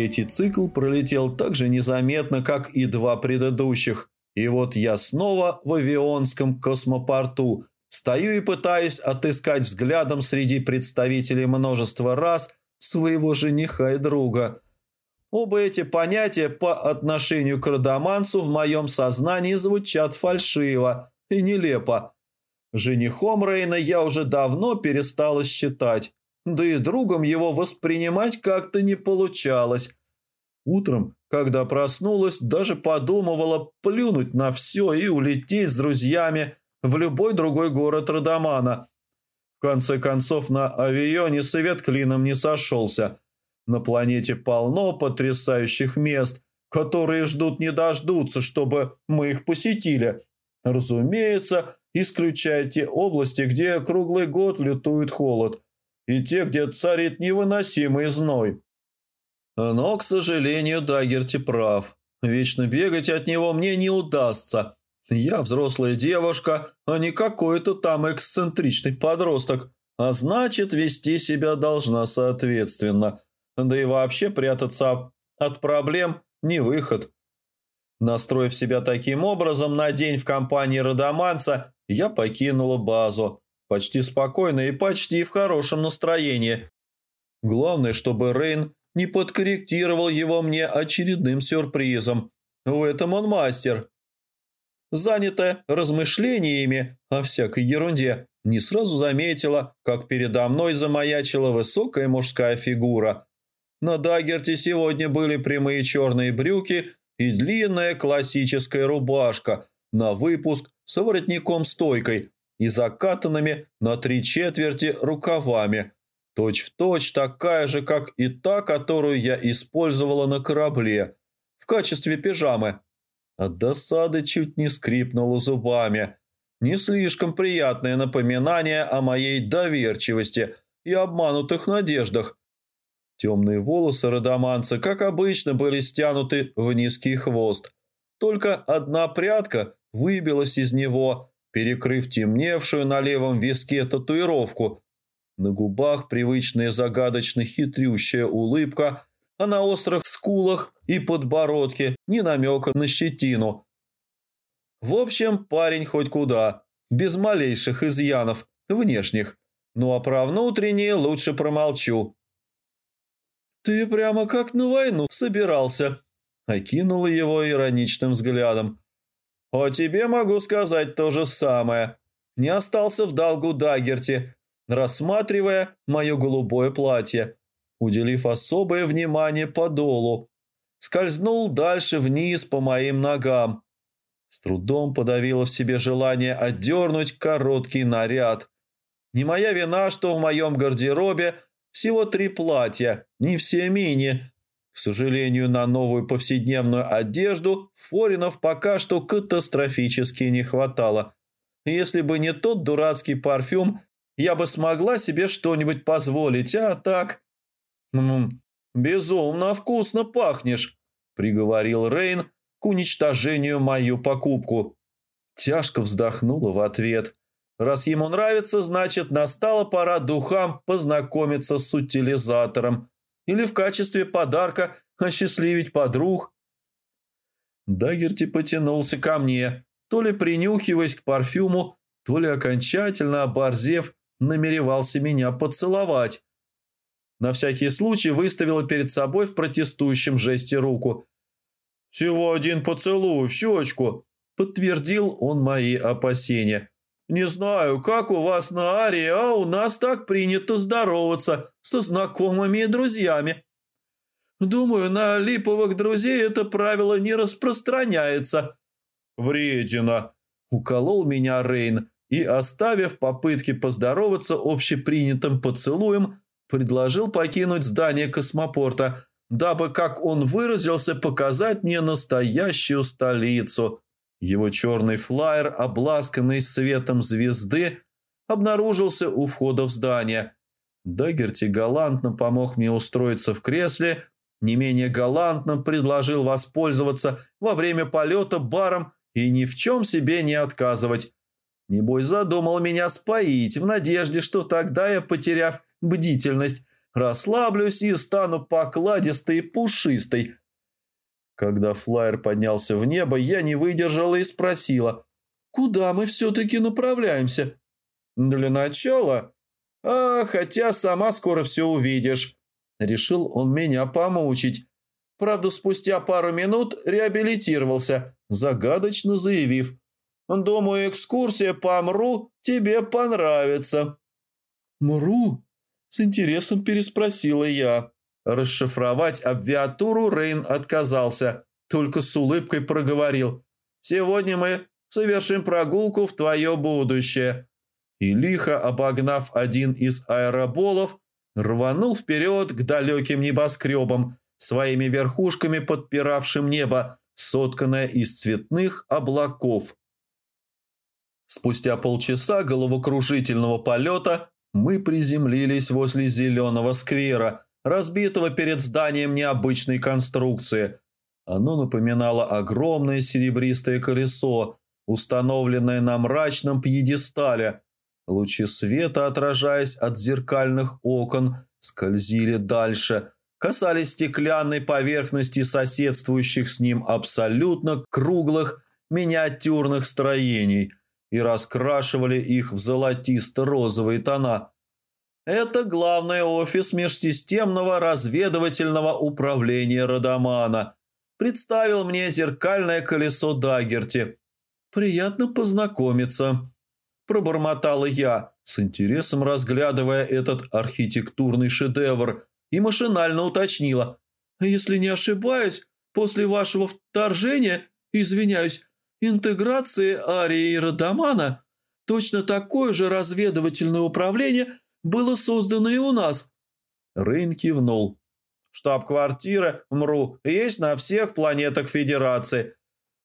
Третий цикл пролетел так же незаметно, как и два предыдущих. И вот я снова в авионском космопорту. Стою и пытаюсь отыскать взглядом среди представителей множества рас своего жениха и друга. Оба эти понятия по отношению к родоманцу в моем сознании звучат фальшиво и нелепо. Женихом Рейна я уже давно перестала считать да и другом его воспринимать как-то не получалось. Утром, когда проснулась, даже подумывала плюнуть на все и улететь с друзьями в любой другой город Родомана. В конце концов, на авионе свет клином не сошелся. На планете полно потрясающих мест, которые ждут не дождутся, чтобы мы их посетили. Разумеется, исключая те области, где круглый год лютует холод – и те, где царит невыносимый зной. Но, к сожалению, Дагерти прав. Вечно бегать от него мне не удастся. Я взрослая девушка, а не какой-то там эксцентричный подросток. А значит, вести себя должна соответственно. Да и вообще прятаться от проблем – не выход. Настроив себя таким образом на день в компании Родоманца, я покинула базу. Почти спокойно и почти в хорошем настроении. Главное, чтобы Рейн не подкорректировал его мне очередным сюрпризом. В этом он мастер. Занятая размышлениями о всякой ерунде, не сразу заметила, как передо мной замаячила высокая мужская фигура. На Даггерте сегодня были прямые черные брюки и длинная классическая рубашка на выпуск с воротником-стойкой – и закатанными на три четверти рукавами, точь-в-точь точь такая же, как и та, которую я использовала на корабле в качестве пижамы. От досады чуть не скрипнула зубами. Не слишком приятное напоминание о моей доверчивости и обманутых надеждах. Темные волосы родоманца, как обычно, были стянуты в низкий хвост. Только одна прядка выбилась из него – перекрыв темневшую на левом виске татуировку. На губах привычная загадочно хитрющая улыбка, а на острых скулах и подбородке ни намека на щетину. В общем, парень хоть куда, без малейших изъянов, внешних. Ну а про внутренние лучше промолчу. «Ты прямо как на войну собирался», — окинула его ироничным взглядом. «О тебе могу сказать то же самое. Не остался в долгу Дагерти, рассматривая мое голубое платье, уделив особое внимание подолу. Скользнул дальше вниз по моим ногам. С трудом подавила в себе желание отдернуть короткий наряд. Не моя вина, что в моем гардеробе всего три платья, не все мини, к сожалению, на новую повседневную одежду форинов пока что катастрофически не хватало. Если бы не тот дурацкий парфюм, я бы смогла себе что-нибудь позволить, а так... «М -м, «Безумно вкусно пахнешь», — приговорил Рейн к уничтожению мою покупку. Тяжко вздохнула в ответ. Раз ему нравится, значит, настала пора духам познакомиться с утилизатором или в качестве подарка осчастливить подруг. Дагерти потянулся ко мне, то ли принюхиваясь к парфюму, то ли окончательно оборзев, намеревался меня поцеловать. На всякий случай выставила перед собой в протестующем жесте руку. «Всего один поцелуй в щечку», — подтвердил он мои опасения. «Не знаю, как у вас на Арии, а у нас так принято здороваться со знакомыми и друзьями. Думаю, на липовых друзей это правило не распространяется». «Вредина!» – уколол меня Рейн и, оставив попытки поздороваться общепринятым поцелуем, предложил покинуть здание космопорта, дабы, как он выразился, показать мне настоящую столицу – его черный флайер, обласканный светом звезды, обнаружился у входа в здание. Дагерти галантно помог мне устроиться в кресле, не менее галантно предложил воспользоваться во время полета баром и ни в чем себе не отказывать. Небось задумал меня споить в надежде, что тогда я, потеряв бдительность, расслаблюсь и стану покладистой и пушистой. Когда флайер поднялся в небо, я не выдержала и спросила, «Куда мы все-таки направляемся?» «Для начала...» «А, хотя сама скоро все увидишь». Решил он меня помучить. Правда, спустя пару минут реабилитировался, загадочно заявив, «Думаю, экскурсия по МРУ тебе понравится». «МРУ?» – с интересом переспросила я. Расшифровать абвиатуру Рейн отказался, только с улыбкой проговорил. «Сегодня мы совершим прогулку в твое будущее». И лихо обогнав один из аэроболов, рванул вперед к далеким небоскребам, своими верхушками подпиравшим небо, сотканное из цветных облаков. Спустя полчаса головокружительного полета мы приземлились возле зеленого сквера, разбитого перед зданием необычной конструкции. Оно напоминало огромное серебристое колесо, установленное на мрачном пьедестале. Лучи света, отражаясь от зеркальных окон, скользили дальше – касались стеклянной поверхности соседствующих с ним абсолютно круглых миниатюрных строений и раскрашивали их в золотисто-розовые тона. Это главный офис межсистемного разведывательного управления Радамана. Представил мне зеркальное колесо Дагерти. «Приятно познакомиться», – пробормотала я, с интересом разглядывая этот архитектурный шедевр – и машинально уточнила. «Если не ошибаюсь, после вашего вторжения, извиняюсь, интеграции Арии и Радамана, точно такое же разведывательное управление было создано и у нас». Рейн кивнул. «Штаб-квартира МРУ есть на всех планетах Федерации».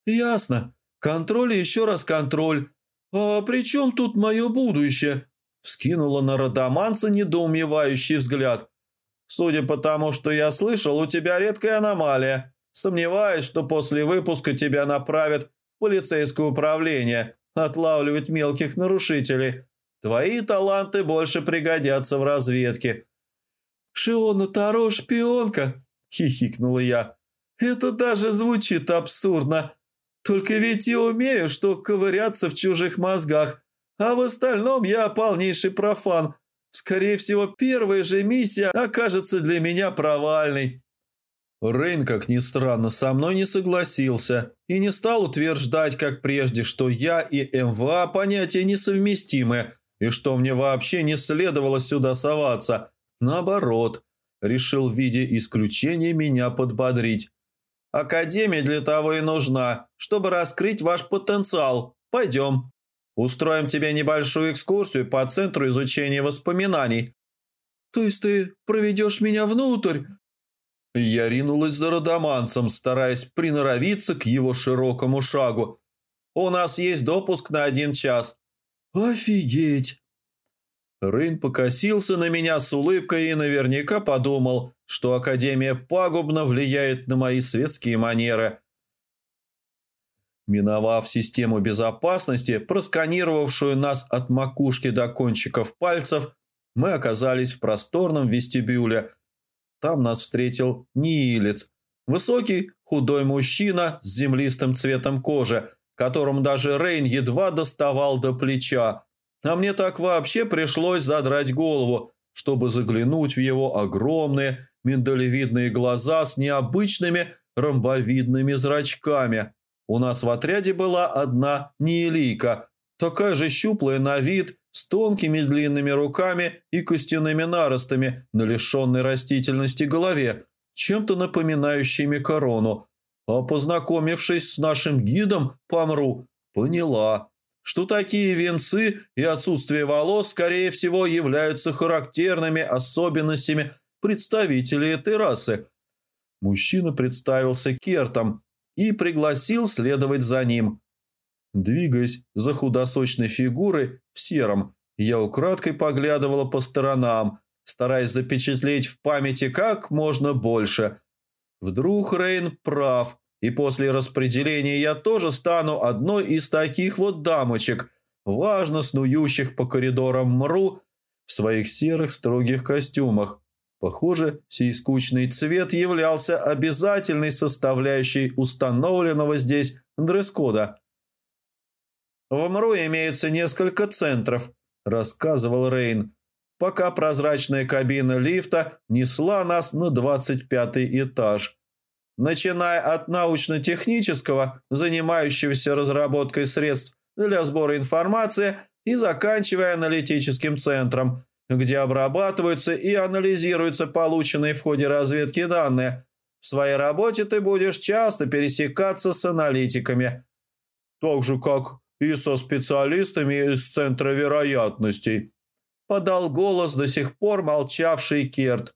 «Ясно. Контроль и еще раз контроль. А при чем тут мое будущее?» Вскинула на Радаманца недоумевающий взгляд. Судя по тому, что я слышал, у тебя редкая аномалия. Сомневаюсь, что после выпуска тебя направят в полицейское управление отлавливать мелких нарушителей. Твои таланты больше пригодятся в разведке». «Шиона Таро шпионка?» – хихикнула я. «Это даже звучит абсурдно. Только ведь я умею, что ковыряться в чужих мозгах, а в остальном я полнейший профан». Скорее всего, первая же миссия окажется для меня провальной. Рейн, как ни странно, со мной не согласился и не стал утверждать, как прежде, что я и МВА понятия несовместимы и что мне вообще не следовало сюда соваться. Наоборот, решил в виде исключения меня подбодрить. Академия для того и нужна, чтобы раскрыть ваш потенциал. Пойдем. Устроим тебе небольшую экскурсию по центру изучения воспоминаний». «То есть ты проведешь меня внутрь?» Я ринулась за родоманцем, стараясь приноровиться к его широкому шагу. «У нас есть допуск на один час». «Офигеть!» Рын покосился на меня с улыбкой и наверняка подумал, что Академия пагубно влияет на мои светские манеры – Миновав систему безопасности, просканировавшую нас от макушки до кончиков пальцев, мы оказались в просторном вестибюле. Там нас встретил Нилец, высокий, худой мужчина с землистым цветом кожи, которому даже Рейн едва доставал до плеча. А мне так вообще пришлось задрать голову, чтобы заглянуть в его огромные миндалевидные глаза с необычными ромбовидными зрачками. У нас в отряде была одна неелийка, такая же щуплая на вид, с тонкими длинными руками и костяными наростами на лишенной растительности голове, чем-то напоминающими корону. А познакомившись с нашим гидом Памру, поняла, что такие венцы и отсутствие волос, скорее всего, являются характерными особенностями представителей этой расы. Мужчина представился Кертом – и пригласил следовать за ним. Двигаясь за худосочной фигурой в сером, я украдкой поглядывала по сторонам, стараясь запечатлеть в памяти как можно больше. Вдруг Рейн прав, и после распределения я тоже стану одной из таких вот дамочек, важно снующих по коридорам МРУ в своих серых строгих костюмах. Похоже, сей скучный цвет являлся обязательной составляющей установленного здесь дресс-кода. «В МРУ имеется несколько центров», – рассказывал Рейн, пока прозрачная кабина лифта несла нас на 25 этаж. Начиная от научно-технического, занимающегося разработкой средств для сбора информации, и заканчивая аналитическим центром, где обрабатываются и анализируются полученные в ходе разведки данные. В своей работе ты будешь часто пересекаться с аналитиками. Так же, как и со специалистами из Центра вероятностей. Подал голос до сих пор молчавший Керт.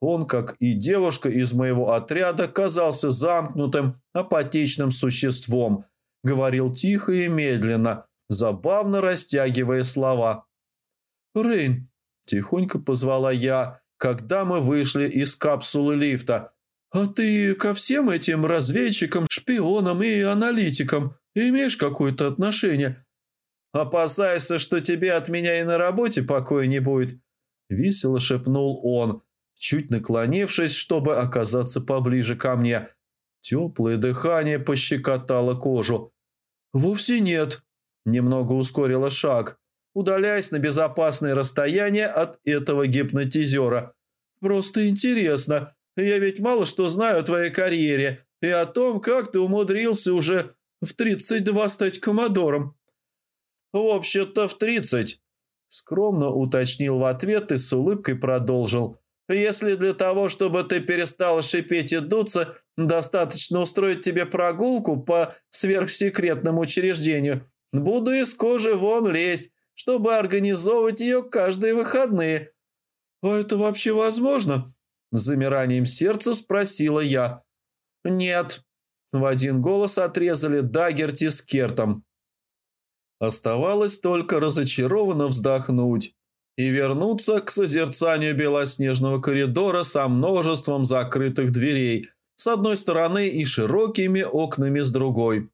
Он, как и девушка из моего отряда, казался замкнутым, апатичным существом. Говорил тихо и медленно, забавно растягивая слова. «Рейн, Тихонько позвала я, когда мы вышли из капсулы лифта. «А ты ко всем этим разведчикам, шпионам и аналитикам имеешь какое-то отношение?» «Опасайся, что тебе от меня и на работе покоя не будет», — весело шепнул он, чуть наклонившись, чтобы оказаться поближе ко мне. Теплое дыхание пощекотало кожу. «Вовсе нет», — немного ускорила шаг удаляясь на безопасное расстояние от этого гипнотизера. «Просто интересно. Я ведь мало что знаю о твоей карьере и о том, как ты умудрился уже в 32 стать коммодором». «В общем-то, в 30», — скромно уточнил в ответ и с улыбкой продолжил. «Если для того, чтобы ты перестал шипеть и дуться, достаточно устроить тебе прогулку по сверхсекретному учреждению, буду из кожи вон лезть, чтобы организовывать ее каждые выходные. «А это вообще возможно?» Замиранием сердца спросила я. «Нет». В один голос отрезали Дагерти с Кертом. Оставалось только разочарованно вздохнуть и вернуться к созерцанию белоснежного коридора со множеством закрытых дверей с одной стороны и широкими окнами с другой.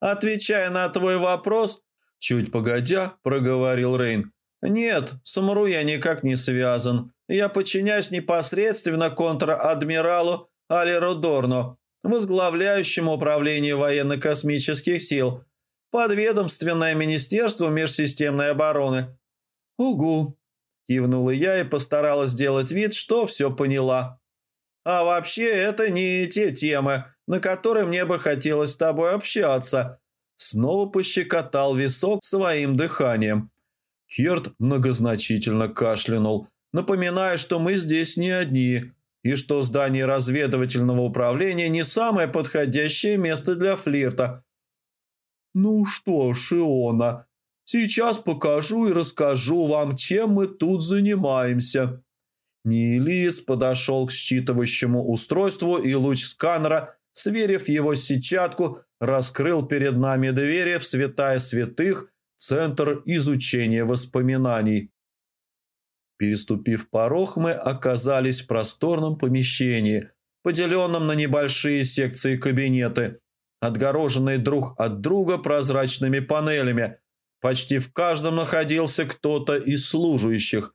Отвечая на твой вопрос, Чуть погодя, проговорил Рейн. «Нет, с Мру я никак не связан. Я подчиняюсь непосредственно контр-адмиралу Алеру Дорно, возглавляющему управление военно-космических сил, подведомственное Министерство межсистемной обороны». «Угу», – кивнула я и постаралась сделать вид, что все поняла. «А вообще, это не те темы, на которые мне бы хотелось с тобой общаться», снова пощекотал висок своим дыханием. Херт многозначительно кашлянул, напоминая, что мы здесь не одни, и что здание разведывательного управления не самое подходящее место для флирта. «Ну что, Шиона, сейчас покажу и расскажу вам, чем мы тут занимаемся». Нилиец подошел к считывающему устройству, и луч сканера, сверив его сетчатку, раскрыл перед нами двери в святая святых, центр изучения воспоминаний. Переступив порог, мы оказались в просторном помещении, поделенном на небольшие секции кабинеты, отгороженные друг от друга прозрачными панелями. Почти в каждом находился кто-то из служащих.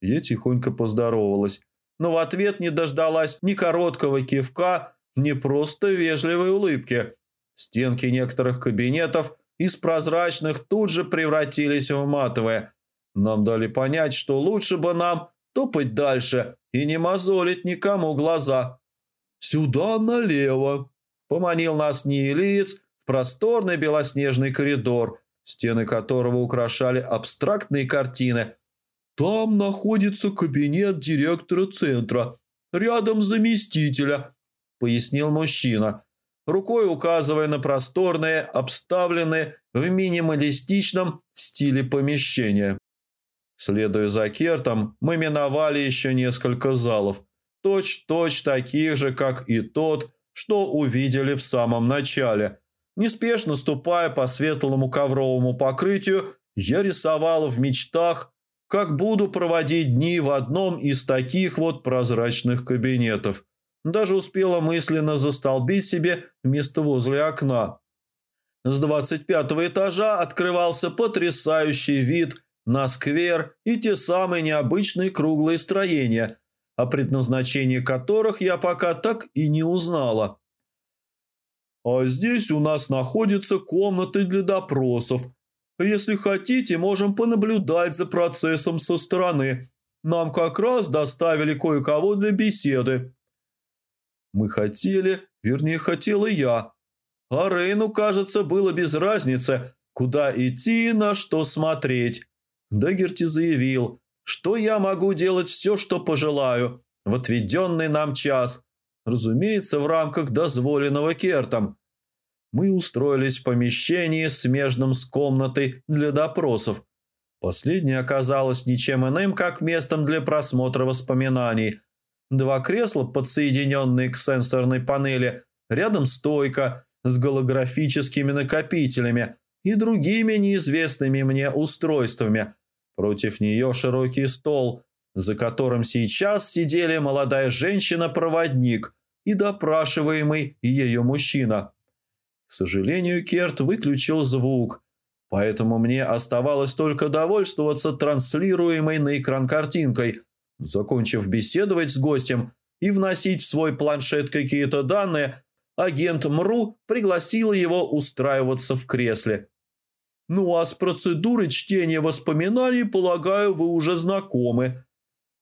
Я тихонько поздоровалась, но в ответ не дождалась ни короткого кивка, ни просто вежливой улыбки. Стенки некоторых кабинетов из прозрачных тут же превратились в матовые. Нам дали понять, что лучше бы нам топать дальше и не мозолить никому глаза. «Сюда налево», – поманил нас неилиец в просторный белоснежный коридор, стены которого украшали абстрактные картины. «Там находится кабинет директора центра, рядом заместителя», – пояснил мужчина – рукой указывая на просторные, обставленные в минималистичном стиле помещения. Следуя за Кертом, мы миновали еще несколько залов, точь-точь таких же, как и тот, что увидели в самом начале. Неспешно ступая по светлому ковровому покрытию, я рисовал в мечтах, как буду проводить дни в одном из таких вот прозрачных кабинетов – даже успела мысленно застолбить себе место возле окна. С двадцать пятого этажа открывался потрясающий вид на сквер и те самые необычные круглые строения, о предназначении которых я пока так и не узнала. «А здесь у нас находится комната для допросов. Если хотите, можем понаблюдать за процессом со стороны. Нам как раз доставили кое-кого для беседы». Мы хотели, вернее, хотела я. А Рейну, кажется, было без разницы, куда идти и на что смотреть. Дагерти заявил, что я могу делать все, что пожелаю, в отведенный нам час. Разумеется, в рамках дозволенного Кертом. Мы устроились в помещении, смежном с комнатой для допросов. Последнее оказалось ничем иным, как местом для просмотра воспоминаний. Два кресла, подсоединенные к сенсорной панели, рядом стойка с голографическими накопителями и другими неизвестными мне устройствами – Против нее широкий стол, за которым сейчас сидели молодая женщина-проводник и допрашиваемый ее мужчина. К сожалению, Керт выключил звук, поэтому мне оставалось только довольствоваться транслируемой на экран картинкой, закончив беседовать с гостем и вносить в свой планшет какие-то данные, агент МРУ пригласил его устраиваться в кресле. Ну а с процедурой чтения воспоминаний, полагаю, вы уже знакомы.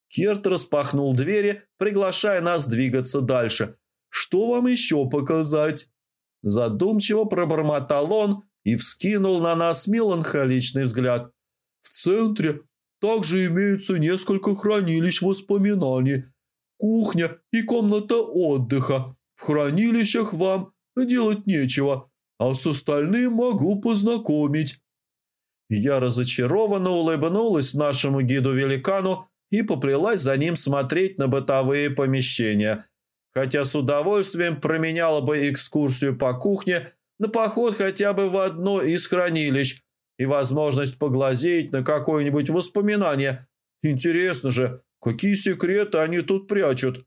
Керт распахнул двери, приглашая нас двигаться дальше. Что вам еще показать? Задумчиво пробормотал он и вскинул на нас меланхоличный взгляд. В центре также имеются несколько хранилищ воспоминаний, кухня и комната отдыха. В хранилищах вам делать нечего, а с остальным могу познакомить». Я разочарованно улыбнулась нашему гиду-великану и поплелась за ним смотреть на бытовые помещения, хотя с удовольствием променяла бы экскурсию по кухне на поход хотя бы в одно из хранилищ и возможность поглазеть на какое-нибудь воспоминание. Интересно же, какие секреты они тут прячут?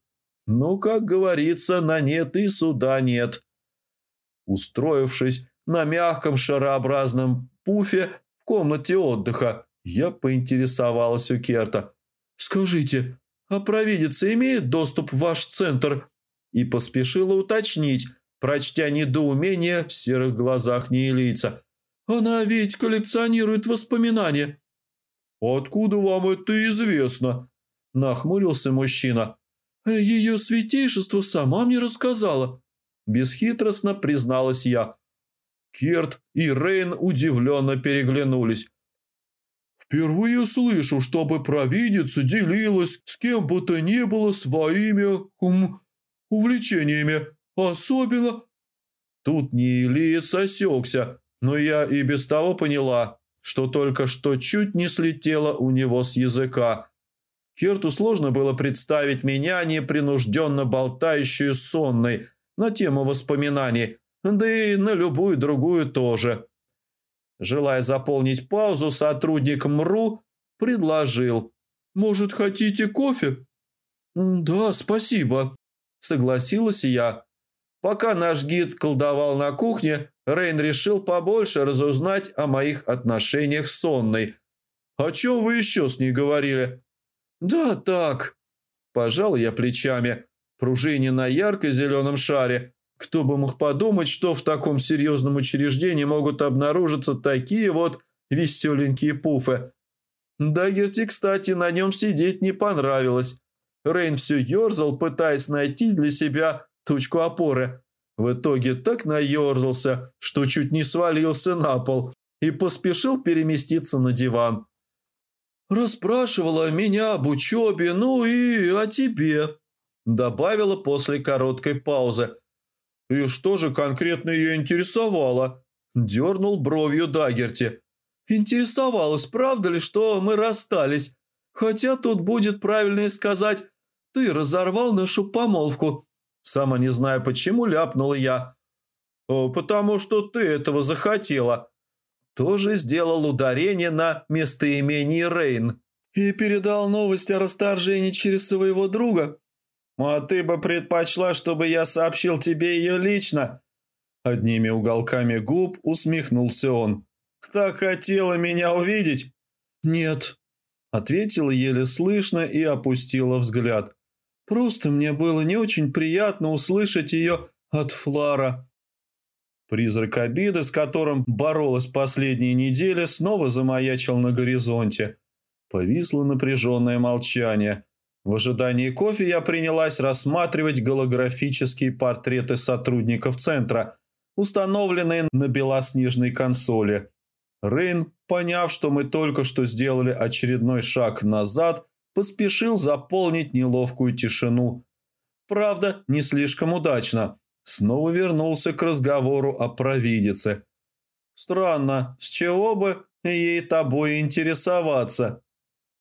Ну, как говорится, на нет и суда нет. Устроившись на мягком шарообразном пуфе в комнате отдыха, я поинтересовалась у Керта. «Скажите, а провидица имеет доступ в ваш центр?» И поспешила уточнить, прочтя недоумение в серых глазах Неелийца. «Она ведь коллекционирует воспоминания». «Откуда вам это известно?» – нахмурился мужчина. «Ее святейшество сама мне рассказала», – бесхитростно призналась я. Керт и Рейн удивленно переглянулись. «Впервые слышу, чтобы провидица делилась с кем бы то ни было своими ум, увлечениями, особенно...» Тут Неилиец осекся, но я и без того поняла, что только что чуть не слетело у него с языка. Керту сложно было представить меня непринужденно болтающую сонной на тему воспоминаний, да и на любую другую тоже. Желая заполнить паузу, сотрудник МРУ предложил. «Может, хотите кофе?» «Да, спасибо», – согласилась я. Пока наш гид колдовал на кухне, Рейн решил побольше разузнать о моих отношениях с Сонной. «О чем вы еще с ней говорили?» «Да так», – пожал я плечами, пружине на ярко-зеленом шаре, кто бы мог подумать, что в таком серьезном учреждении могут обнаружиться такие вот веселенькие пуфы. Дагерти, кстати, на нем сидеть не понравилось. Рейн все ерзал, пытаясь найти для себя точку опоры. В итоге так наерзался, что чуть не свалился на пол и поспешил переместиться на диван. «Расспрашивала меня об учебе, ну и о тебе», добавила после короткой паузы, «И что же конкретно ее интересовало?» Дернул бровью Дагерти. «Интересовалась, правда ли, что мы расстались? Хотя тут будет правильнее сказать, ты разорвал нашу помолвку». Сама не знаю, почему ляпнула я. «Потому что ты этого захотела». Тоже сделал ударение на местоимение Рейн. «И передал новость о расторжении через своего друга?» «А ты бы предпочла, чтобы я сообщил тебе ее лично?» Одними уголками губ усмехнулся он. «Так хотела меня увидеть?» «Нет», — ответила еле слышно и опустила взгляд. Просто мне было не очень приятно услышать ее от Флара». Призрак обиды, с которым боролась последние недели, снова замаячил на горизонте. Повисло напряженное молчание. В ожидании кофе я принялась рассматривать голографические портреты сотрудников центра, установленные на белоснежной консоли. Рейн, поняв, что мы только что сделали очередной шаг назад, поспешил заполнить неловкую тишину. Правда, не слишком удачно. Снова вернулся к разговору о провидице. «Странно, с чего бы ей тобой интересоваться?»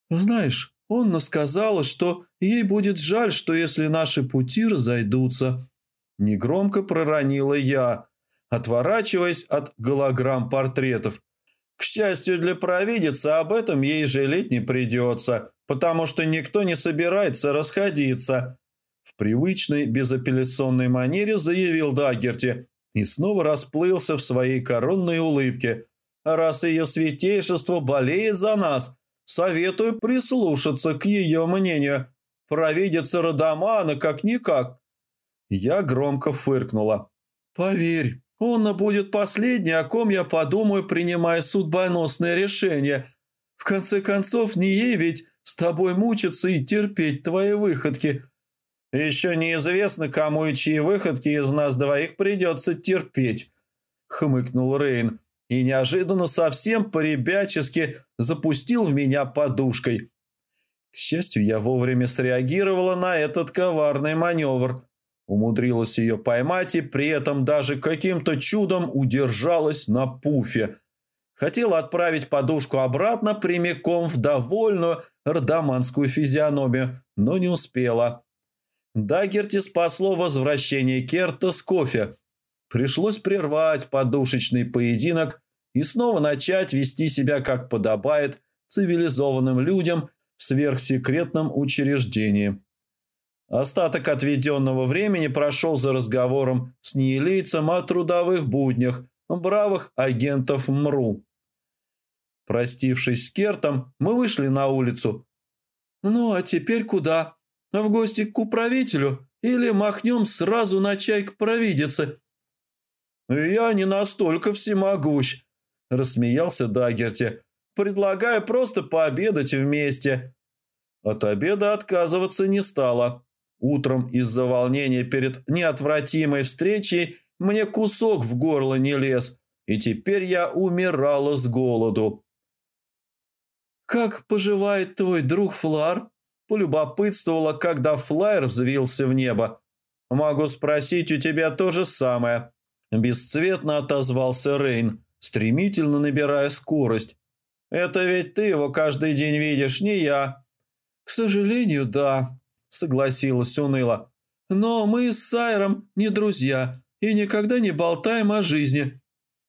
«Знаешь, Онна сказала, что ей будет жаль, что если наши пути разойдутся». Негромко проронила я, отворачиваясь от голограмм портретов. К счастью для провидицы, об этом ей жалеть не придется, потому что никто не собирается расходиться. В привычной безапелляционной манере заявил Даггерти и снова расплылся в своей коронной улыбке. «Раз ее святейшество болеет за нас, советую прислушаться к ее мнению. Провидица Родомана как-никак». Я громко фыркнула. «Поверь, он будет последний, о ком я подумаю, принимая судьбоносное решение. В конце концов, не ей ведь с тобой мучиться и терпеть твои выходки. Еще неизвестно, кому и чьи выходки из нас двоих придется терпеть», — хмыкнул Рейн и неожиданно совсем по-ребячески запустил в меня подушкой. К счастью, я вовремя среагировала на этот коварный маневр. Умудрилась ее поймать и при этом даже каким-то чудом удержалась на пуфе. Хотела отправить подушку обратно прямиком в довольную рдаманскую физиономию, но не успела. Дагерти спасло возвращение Керта с кофе. Пришлось прервать подушечный поединок и снова начать вести себя, как подобает, цивилизованным людям в сверхсекретном учреждении. Остаток отведенного времени прошел за разговором с неелейцем о трудовых буднях бравых агентов МРУ. Простившись с Кертом, мы вышли на улицу. «Ну, а теперь куда? В гости к управителю или махнем сразу на чай к провидице?» «Я не настолько всемогущ», – рассмеялся Дагерти. «Предлагаю просто пообедать вместе». От обеда отказываться не стало. Утром из-за волнения перед неотвратимой встречей мне кусок в горло не лез, и теперь я умирала с голоду. «Как поживает твой друг Флар?» Полюбопытствовала, когда флайер взвился в небо. «Могу спросить у тебя то же самое». Бесцветно отозвался Рейн, стремительно набирая скорость. «Это ведь ты его каждый день видишь, не я». «К сожалению, да», согласилась уныло. «Но мы с Сайром не друзья и никогда не болтаем о жизни».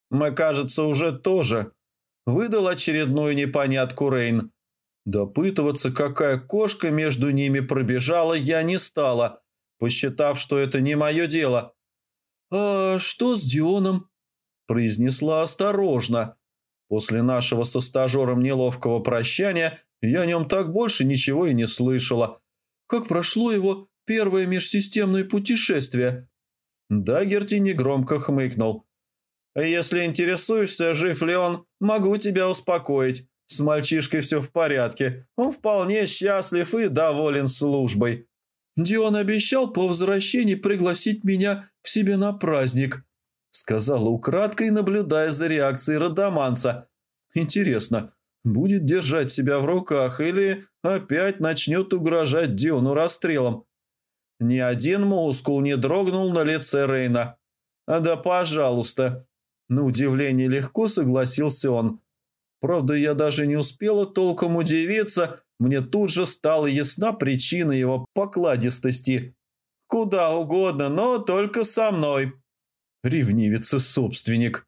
«Мы, кажется, уже тоже», – выдал очередную непонятку Рейн. Допытываться, какая кошка между ними пробежала, я не стала, посчитав, что это не мое дело. «А что с Дионом?» – произнесла осторожно. После нашего со стажером неловкого прощания я о нем так больше ничего и не слышала – как прошло его первое межсистемное путешествие?» Дагерти негромко хмыкнул. «Если интересуешься, жив ли он, могу тебя успокоить. С мальчишкой все в порядке. Он вполне счастлив и доволен службой». «Дион обещал по возвращении пригласить меня к себе на праздник», сказала украдкой, наблюдая за реакцией Родоманца. «Интересно, будет держать себя в руках или опять начнет угрожать Диону расстрелом. Ни один мускул не дрогнул на лице Рейна. «А да, пожалуйста». На удивление легко согласился он. Правда, я даже не успела толком удивиться, мне тут же стала ясна причина его покладистости. «Куда угодно, но только со мной». Ревнивец и собственник.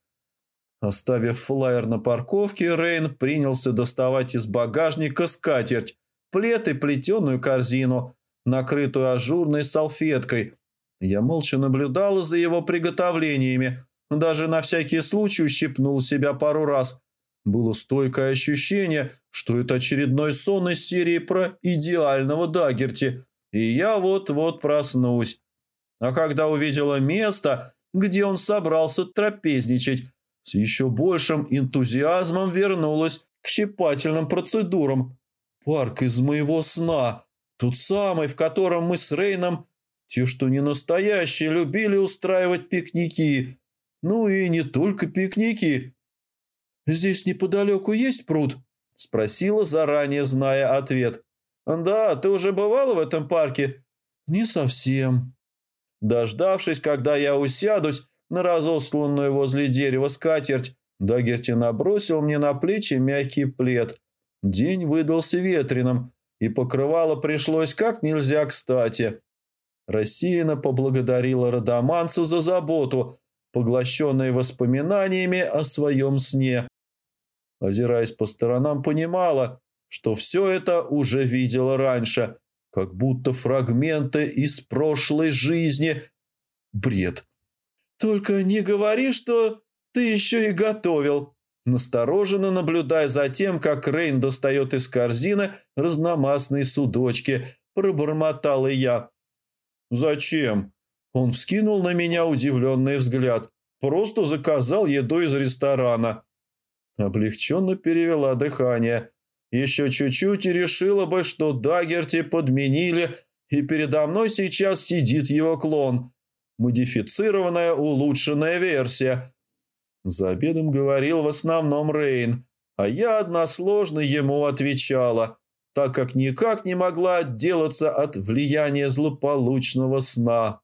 Оставив флайер на парковке, Рейн принялся доставать из багажника скатерть, плед и плетеную корзину, накрытую ажурной салфеткой. Я молча наблюдала за его приготовлениями, даже на всякий случай ущипнул себя пару раз. Было стойкое ощущение, что это очередной сон из серии про идеального Дагерти, и я вот-вот проснусь. А когда увидела место, где он собрался трапезничать, с еще большим энтузиазмом вернулась к щипательным процедурам. Парк из моего сна, тот самый, в котором мы с Рейном, те, что не настоящие, любили устраивать пикники. Ну и не только пикники. «Здесь неподалеку есть пруд?» – спросила, заранее зная ответ. «Да, ты уже бывала в этом парке?» «Не совсем». Дождавшись, когда я усядусь на разосланную возле дерева скатерть, Дагерти набросил мне на плечи мягкий плед. День выдался ветреным, и покрывало пришлось как нельзя кстати. Рассеянно поблагодарила Радаманца за заботу, поглощенной воспоминаниями о своем сне. Озираясь по сторонам, понимала, что все это уже видела раньше, как будто фрагменты из прошлой жизни. Бред. «Только не говори, что ты еще и готовил», настороженно наблюдая за тем, как Рейн достает из корзины разномастные судочки, пробормотал и я. «Зачем?» Он вскинул на меня удивленный взгляд. «Просто заказал еду из ресторана». Облегченно перевела дыхание. Еще чуть-чуть и решила бы, что Дагерти подменили, и передо мной сейчас сидит его клон. Модифицированная улучшенная версия. За обедом говорил в основном Рейн, а я односложно ему отвечала, так как никак не могла отделаться от влияния злополучного сна.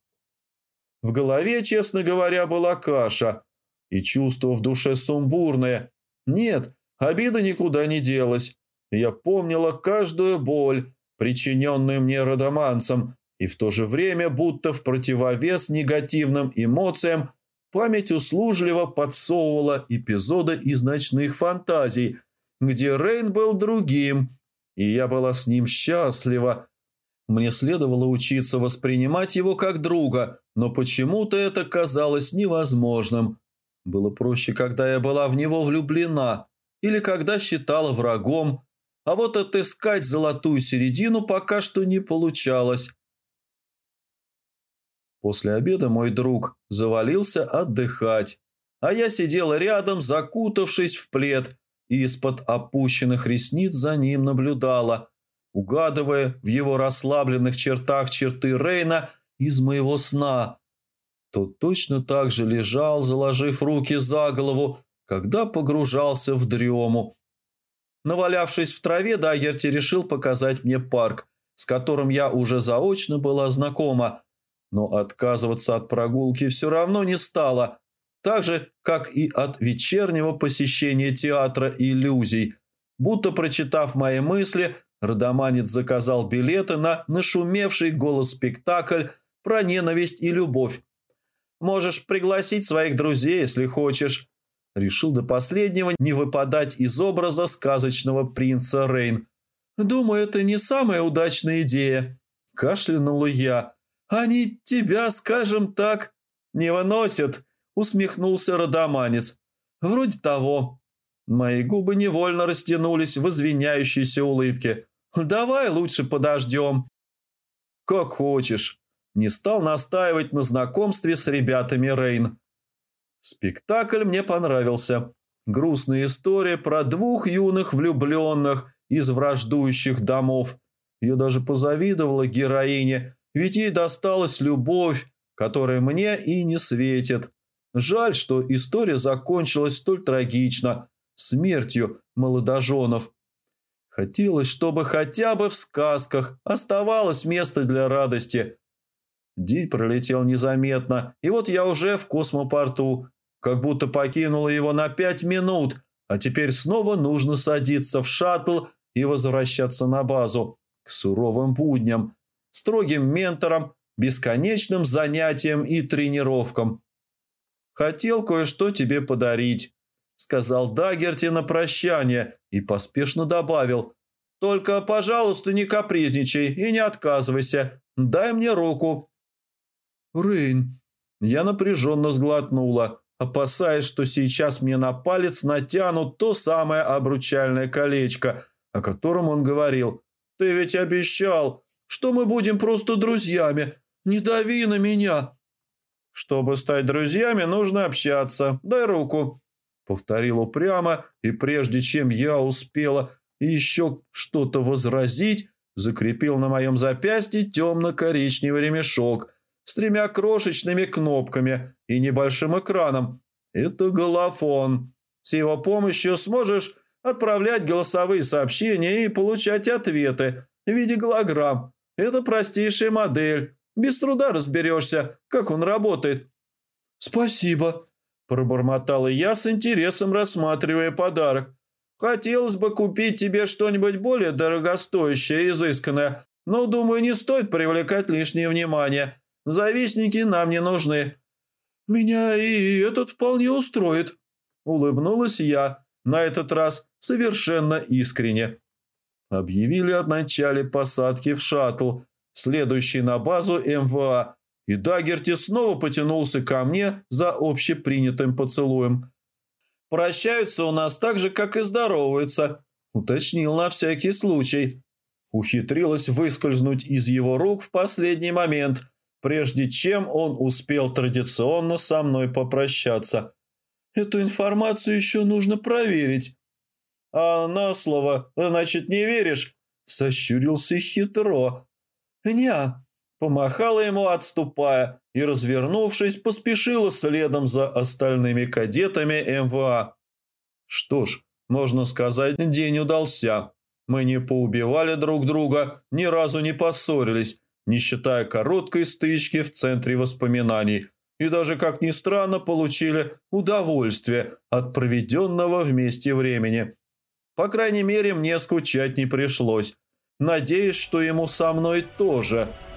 В голове, честно говоря, была каша, и чувство в душе сумбурное, нет, обида никуда не делась. Я помнила каждую боль, причиненную мне родоманцем, и в то же время, будто в противовес негативным эмоциям, память услужливо подсовывала эпизоды из ночных фантазий, где Рейн был другим, и я была с ним счастлива. Мне следовало учиться воспринимать его как друга, но почему-то это казалось невозможным. Было проще, когда я была в него влюблена или когда считала врагом, а вот отыскать золотую середину пока что не получалось. После обеда мой друг завалился отдыхать, а я сидела рядом, закутавшись в плед, и из-под опущенных ресниц за ним наблюдала, угадывая в его расслабленных чертах черты Рейна из моего сна, тот точно так же лежал, заложив руки за голову, когда погружался в дрему. Навалявшись в траве, Дагерти решил показать мне парк, с которым я уже заочно была знакома, но отказываться от прогулки все равно не стала, так же, как и от вечернего посещения театра иллюзий. Будто прочитав мои мысли, Родоманец заказал билеты на нашумевший голос спектакль про ненависть и любовь, Можешь пригласить своих друзей, если хочешь». Решил до последнего не выпадать из образа сказочного принца Рейн. «Думаю, это не самая удачная идея», – кашлянула я. «Они тебя, скажем так, не выносят», – усмехнулся родоманец. «Вроде того». Мои губы невольно растянулись в извиняющейся улыбке. «Давай лучше подождем». «Как хочешь», не стал настаивать на знакомстве с ребятами Рейн. Спектакль мне понравился. Грустная история про двух юных влюбленных из враждующих домов. Ее даже позавидовала героине, ведь ей досталась любовь, которая мне и не светит. Жаль, что история закончилась столь трагично, смертью молодоженов. Хотелось, чтобы хотя бы в сказках оставалось место для радости – День пролетел незаметно, и вот я уже в космопорту, как будто покинула его на пять минут, а теперь снова нужно садиться в шаттл и возвращаться на базу, к суровым будням, строгим менторам, бесконечным занятиям и тренировкам. «Хотел кое-что тебе подарить», — сказал Дагерти на прощание и поспешно добавил. «Только, пожалуйста, не капризничай и не отказывайся. Дай мне руку, «Рейн!» Я напряженно сглотнула, опасаясь, что сейчас мне на палец натянут то самое обручальное колечко, о котором он говорил. «Ты ведь обещал, что мы будем просто друзьями. Не дави на меня!» «Чтобы стать друзьями, нужно общаться. Дай руку!» Повторил упрямо, и прежде чем я успела еще что-то возразить, закрепил на моем запястье темно-коричневый ремешок с тремя крошечными кнопками и небольшим экраном. Это голофон. С его помощью сможешь отправлять голосовые сообщения и получать ответы в виде голограмм. Это простейшая модель. Без труда разберешься, как он работает. «Спасибо», – пробормотала я с интересом, рассматривая подарок. «Хотелось бы купить тебе что-нибудь более дорогостоящее и изысканное, но, думаю, не стоит привлекать лишнее внимание. Завистники нам не нужны». «Меня и этот вполне устроит», – улыбнулась я, на этот раз совершенно искренне. Объявили о начале посадки в шаттл, следующий на базу МВА, и Дагерти снова потянулся ко мне за общепринятым поцелуем. «Прощаются у нас так же, как и здороваются», – уточнил на всякий случай. Ухитрилась выскользнуть из его рук в последний момент, прежде чем он успел традиционно со мной попрощаться. «Эту информацию еще нужно проверить», «А на слово, значит, не веришь?» Сощурился хитро. «Ня!» Помахала ему, отступая, и, развернувшись, поспешила следом за остальными кадетами МВА. Что ж, можно сказать, день удался. Мы не поубивали друг друга, ни разу не поссорились, не считая короткой стычки в центре воспоминаний, и даже, как ни странно, получили удовольствие от проведенного вместе времени. По крайней мере, мне скучать не пришлось. Надеюсь, что ему со мной тоже –